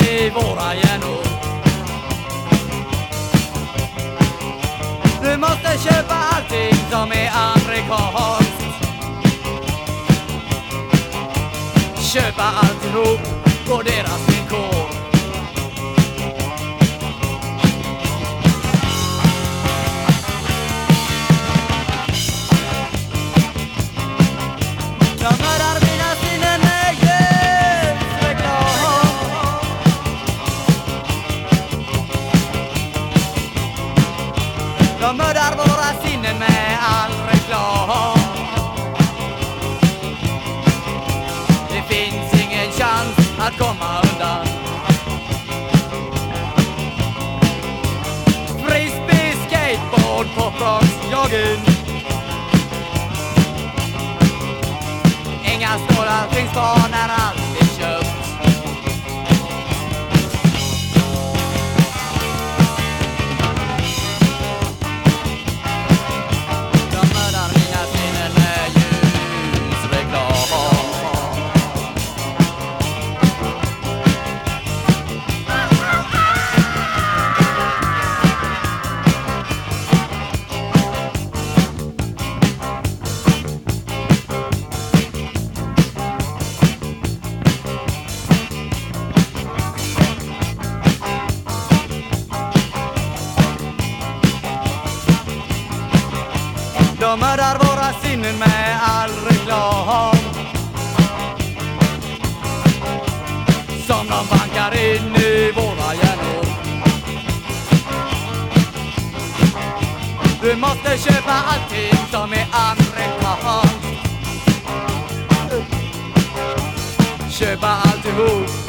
i våra hjärnor. Du måste köpa allting som är amerikanskt. Köpa alltihop på deras villkor. Jag mördar våra sinnen med all reklam Det finns ingen chans att komma undan. Frisbee, skateboard, poprocks, jogging Inga stålar finns kvar. De mördar våra sinnen med all reklam. Som de bankar in i våra hjärnor. Du måste köpa allting som är amerikanskt Köpa alltihop.